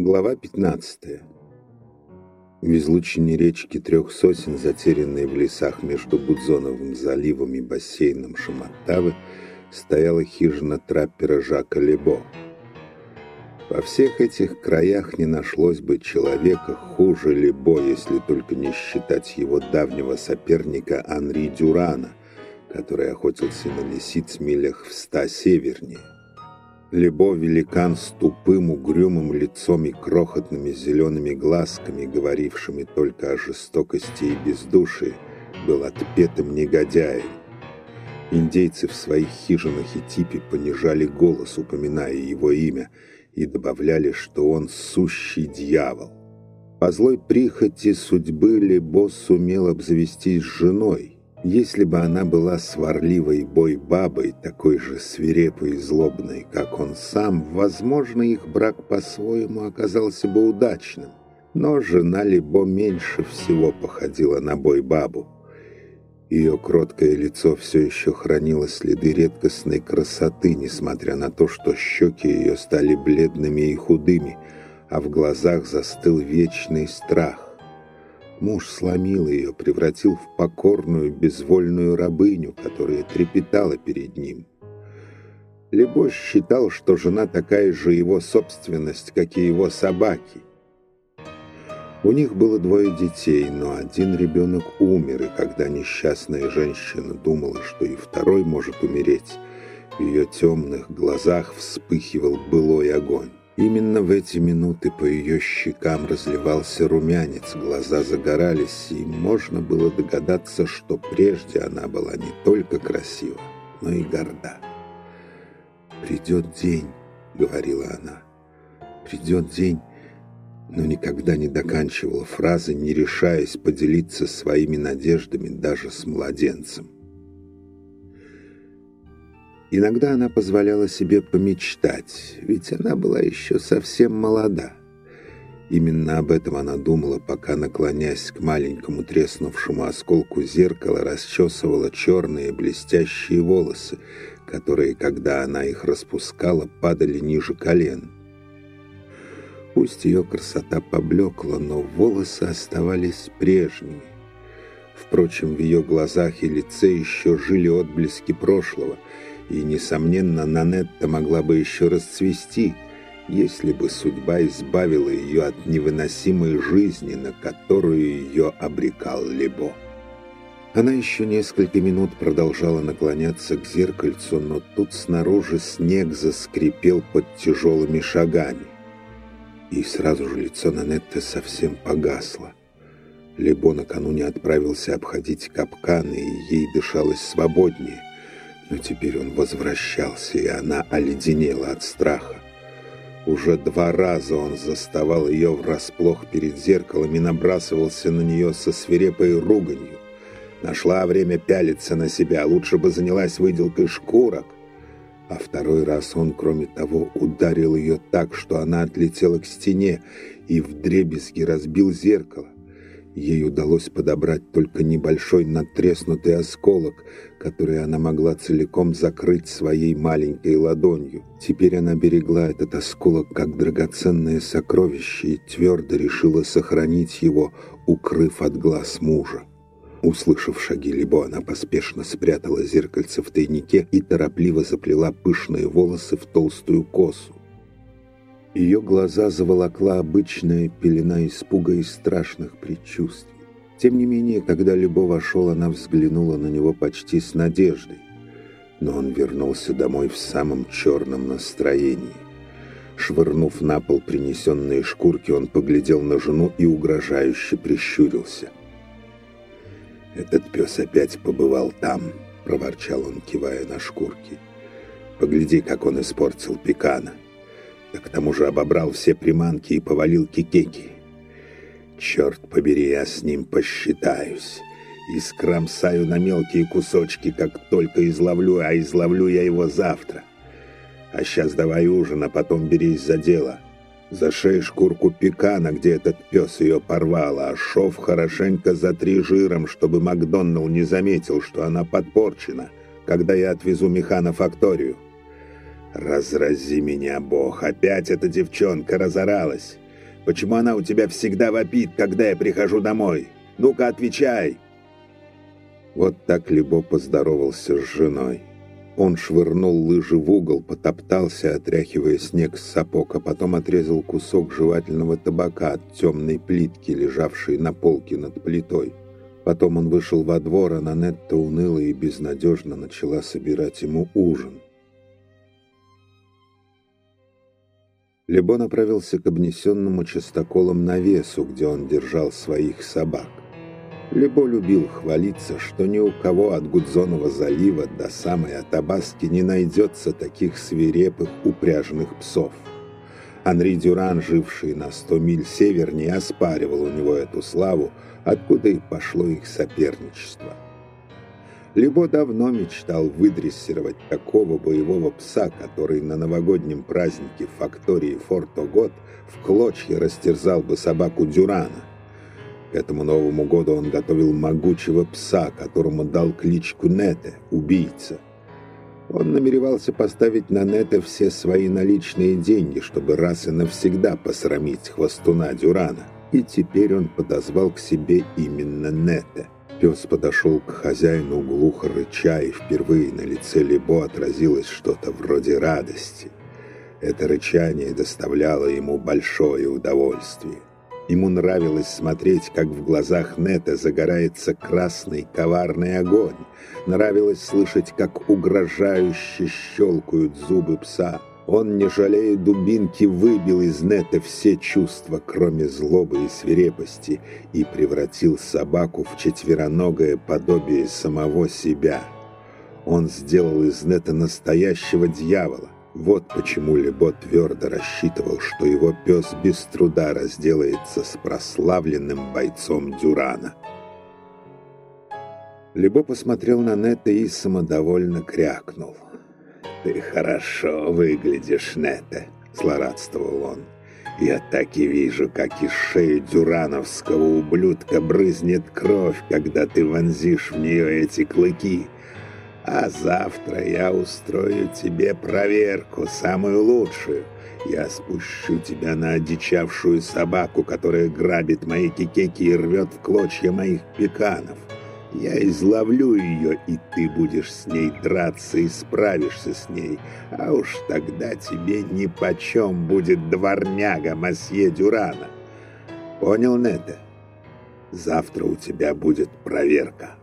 Глава 15. В излучине речки трех сосен, затерянной в лесах между Будзоновым заливом и бассейном Шаматтавы, стояла хижина траппера Жака Лебо. Во всех этих краях не нашлось бы человека хуже Лебо, если только не считать его давнего соперника Анри Дюрана, который охотился на лисиц милях в ста севернее. Лебо великан с тупым угрюмым лицом и крохотными зелеными глазками, говорившими только о жестокости и бездушии, был отпетым негодяем. Индейцы в своих хижинах и типе понижали голос, упоминая его имя, и добавляли, что он сущий дьявол. По злой прихоти судьбы Лебо сумел обзавестись женой – если бы она была сварливой бой-бабой, такой же свирепой и злобной, как он сам, возможно, их брак по-своему оказался бы удачным. Но жена Либо меньше всего походила на бой-бабу. Ее кроткое лицо все еще хранило следы редкостной красоты, несмотря на то, что щеки ее стали бледными и худыми, а в глазах застыл вечный страх. Муж сломил ее, превратил в покорную, безвольную рабыню, которая трепетала перед ним. Лебош считал, что жена такая же его собственность, как и его собаки. У них было двое детей, но один ребенок умер, и когда несчастная женщина думала, что и второй может умереть, в ее темных глазах вспыхивал былой огонь. Именно в эти минуты по ее щекам разливался румянец, глаза загорались, и можно было догадаться, что прежде она была не только красива, но и горда. «Придет день», — говорила она, — «придет день», но никогда не доканчивала фразы, не решаясь поделиться своими надеждами даже с младенцем. Иногда она позволяла себе помечтать, ведь она была еще совсем молода. Именно об этом она думала, пока, наклонясь к маленькому треснувшему осколку зеркала, расчесывала черные блестящие волосы, которые, когда она их распускала, падали ниже колен. Пусть ее красота поблекла, но волосы оставались прежними. Впрочем, в ее глазах и лице еще жили отблески прошлого — и, несомненно, Нанетта могла бы еще расцвести, если бы судьба избавила ее от невыносимой жизни, на которую ее обрекал Лебо. Она еще несколько минут продолжала наклоняться к зеркальцу, но тут снаружи снег заскрипел под тяжелыми шагами. И сразу же лицо Нанетты совсем погасло. Лебо накануне отправился обходить капканы, и ей дышалось свободнее. Но теперь он возвращался, и она оледенела от страха. Уже два раза он заставал ее врасплох перед зеркалом и набрасывался на нее со свирепой руганью. Нашла время пялиться на себя, лучше бы занялась выделкой шкурок. А второй раз он, кроме того, ударил ее так, что она отлетела к стене и вдребезги разбил зеркало. Ей удалось подобрать только небольшой надтреснутый осколок, который она могла целиком закрыть своей маленькой ладонью. Теперь она берегла этот осколок как драгоценное сокровище и твердо решила сохранить его, укрыв от глаз мужа. Услышав шаги Либо, она поспешно спрятала зеркальце в тайнике и торопливо заплела пышные волосы в толстую косу. Ее глаза заволокла обычная пелена испуга и страшных предчувствий. Тем не менее, когда Любо вошел, она взглянула на него почти с надеждой. Но он вернулся домой в самом черном настроении. Швырнув на пол принесенные шкурки, он поглядел на жену и угрожающе прищурился. «Этот пес опять побывал там», — проворчал он, кивая на шкурки. «Погляди, как он испортил пекана» да к тому же обобрал все приманки и повалил кикеки. Черт побери, я с ним посчитаюсь и скромсаю на мелкие кусочки, как только изловлю, а изловлю я его завтра. А сейчас давай ужин, а потом берись за дело. Зашей шкурку пекана, где этот пес ее порвал, а шов хорошенько затри жиром, чтобы Макдоналл не заметил, что она подпорчена, когда я отвезу меха факторию. Разрази меня, Бог, опять эта девчонка разоралась. Почему она у тебя всегда вопит, когда я прихожу домой? Ну-ка, отвечай!» Вот так Лебо поздоровался с женой. Он швырнул лыжи в угол, потоптался, отряхивая снег с сапог, а потом отрезал кусок жевательного табака от темной плитки, лежавшей на полке над плитой. Потом он вышел во двор, а Нанетта уныло и безнадежно начала собирать ему ужин. Лебо направился к обнесенному частоколом навесу, где он держал своих собак. Лебо любил хвалиться, что ни у кого от Гудзонова залива до самой Атабаски не найдется таких свирепых упряженных псов. Анри Дюран, живший на сто миль севернее, оспаривал у него эту славу, откуда и пошло их соперничество. Лебо давно мечтал выдрессировать такого боевого пса, который на новогоднем празднике в фактории Форто Год в клочья растерзал бы собаку Дюрана. К этому Новому году он готовил могучего пса, которому дал кличку Нете, убийца. Он намеревался поставить на Нете все свои наличные деньги, чтобы раз и навсегда посрамить хвостуна Дюрана. И теперь он подозвал к себе именно Нете. Пес подошел к хозяину глухо рыча, и впервые на лице Лебо отразилось что-то вроде радости. Это рычание доставляло ему большое удовольствие. Ему нравилось смотреть, как в глазах Нета загорается красный коварный огонь. Нравилось слышать, как угрожающе щелкают зубы пса. Он, не жалея дубинки, выбил из Нета все чувства, кроме злобы и свирепости, и превратил собаку в четвероногое подобие самого себя. Он сделал из Нета настоящего дьявола. Вот почему Лебо твердо рассчитывал, что его пес без труда разделается с прославленным бойцом Дюрана. Лебо посмотрел на Нета и самодовольно крякнул. «Ты хорошо выглядишь, Нета», — злорадствовал он. «Я так и вижу, как из шеи дюрановского ублюдка брызнет кровь, когда ты вонзишь в нее эти клыки». А завтра я устрою тебе проверку, самую лучшую. Я спущу тебя на одичавшую собаку, которая грабит мои кикеки и рвет в клочья моих пеканов. Я изловлю ее, и ты будешь с ней драться и справишься с ней. А уж тогда тебе нипочем будет дворняга масье Дюрана. Понял, Нете? Завтра у тебя будет проверка.